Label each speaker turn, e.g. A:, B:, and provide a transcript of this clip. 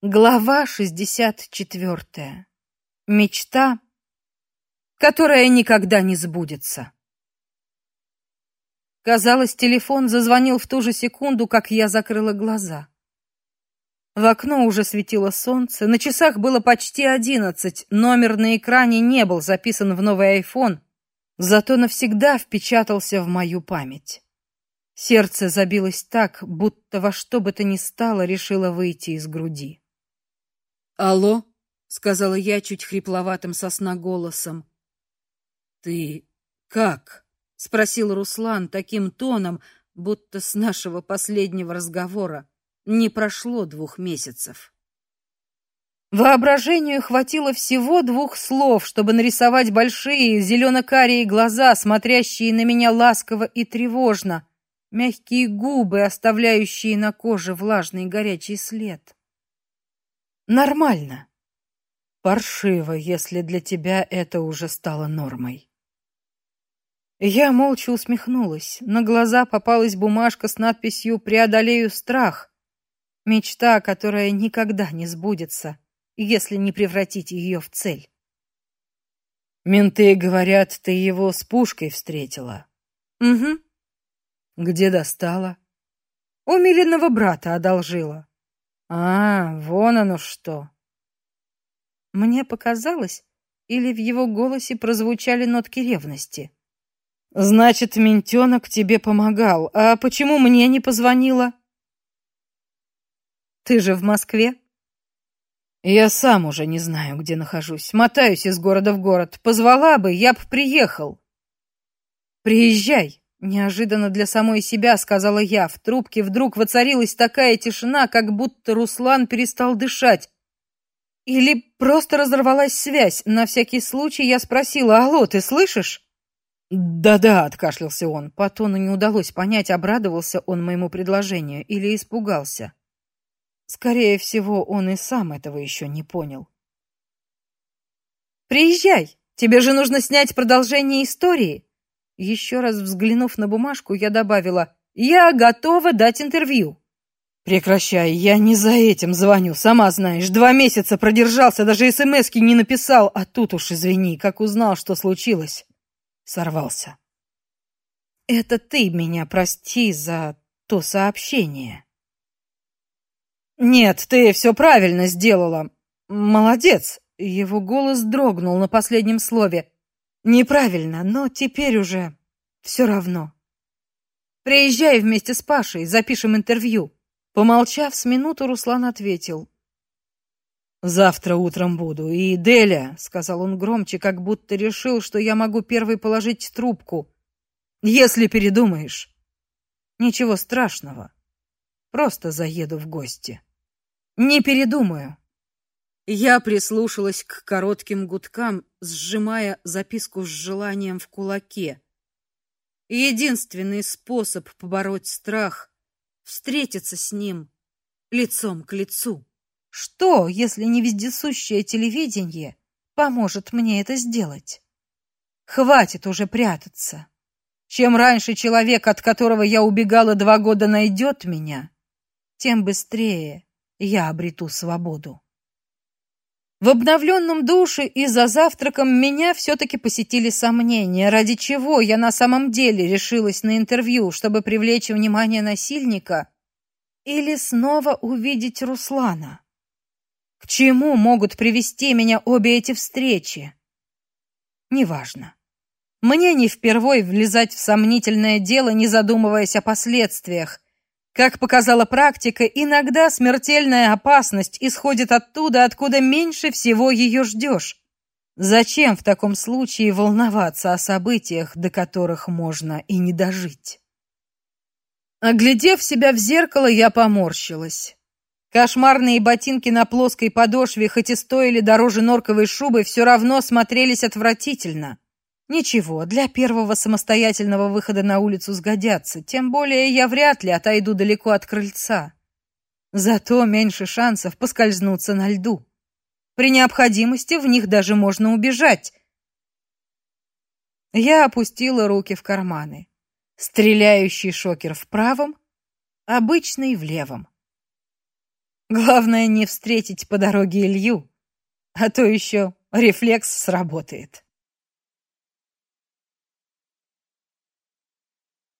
A: Глава 64. Мечта, которая никогда не сбудется. Казалось, телефон зазвонил в ту же секунду, как я закрыла глаза. В окно уже светило солнце, на часах было почти одиннадцать, номер на экране не был записан в новый iPhone, зато навсегда впечатался в мою память. Сердце забилось так, будто во что бы то ни стало решило выйти из груди.
B: Алло, сказала я чуть хрипловатым сосна голосом. Ты как? спросил Руслан таким тоном, будто с нашего последнего разговора не прошло двух месяцев.
A: Воображению хватило всего двух слов, чтобы нарисовать большие зелено-карие глаза, смотрящие на меня ласково и тревожно, мягкие губы, оставляющие на коже влажный горячий след. Нормально. Паршиво, если для тебя это уже стало нормой. Я молча усмехнулась. На глаза попалась бумажка с надписью «Преодолею страх». Мечта, которая никогда не сбудется, если не превратить ее в цель. Менты говорят, ты его с пушкой встретила. Угу. Где достала? У Милиного брата одолжила. А, вон оно что. Мне показалось, или в его голосе прозвучали нотки ревности. Значит, ментенок тебе помогал. А почему мне не позвонила? Ты же в Москве? Я сам уже не знаю, где нахожусь. Мотаюсь из города в город. Позвала бы, я б приехал. Приезжай. Неожиданно для самой себя сказала я. В трубке вдруг воцарилась такая тишина, как будто Руслан перестал дышать. Или просто разорвалась связь. На всякий случай я спросила: "Алло, ты слышишь?" "Да-да", откашлялся он. По тону не удалось понять, обрадовался он моему предложению или испугался. Скорее всего, он и сам этого еще не понял. Приезжай. Тебе же нужно снять продолжение истории. Еще раз взглянув на бумажку, я добавила: "Я готова дать интервью". Прекращай, я не за этим звоню, сама знаешь. Два месяца продержался, даже СМСки не написал, а тут уж извини, как узнал, что случилось, сорвался. Это ты меня прости за то сообщение. Нет, ты все правильно сделала. Молодец. Его голос дрогнул на последнем слове. Неправильно, но теперь уже все равно. Приезжай вместе с Пашей, запишем интервью. Помолчав с минуту, Руслан ответил: Завтра утром буду. И Деля, сказал он громче, как будто решил, что я могу первый положить трубку. Если передумаешь. Ничего страшного. Просто заеду в гости. Не передумаю. Я прислушалась к коротким гудкам, сжимая записку с желанием в кулаке. Единственный способ побороть страх встретиться с ним лицом к лицу. Что, если не вездесущее телевидение поможет мне это сделать? Хватит уже прятаться. Чем раньше человек, от которого я убегала два года, найдет меня, тем быстрее я обрету свободу. В обновленном душе и за завтраком меня все-таки посетили сомнения, ради чего я на самом деле решилась на интервью, чтобы привлечь внимание насильника или снова увидеть Руслана. К чему могут привести меня обе эти встречи? Неважно. Мне не впервой влезать в сомнительное дело, не задумываясь о последствиях, как показала практика, иногда смертельная опасность исходит оттуда, откуда меньше всего ее ждешь. Зачем в таком случае волноваться о событиях, до которых можно и не дожить? Оглядев себя в зеркало, я поморщилась. Кошмарные ботинки на плоской подошве, хоть и стоили дороже норковой шубы, все равно смотрелись отвратительно. Ничего, для первого самостоятельного выхода на улицу сгодятся, тем более я вряд ли отойду далеко от крыльца. Зато меньше шансов поскользнуться на льду. При необходимости в них даже можно убежать. Я опустила руки в карманы. Стреляющий шокер в правом, обычный в левом. Главное не встретить по дороге Илью, а то еще рефлекс сработает.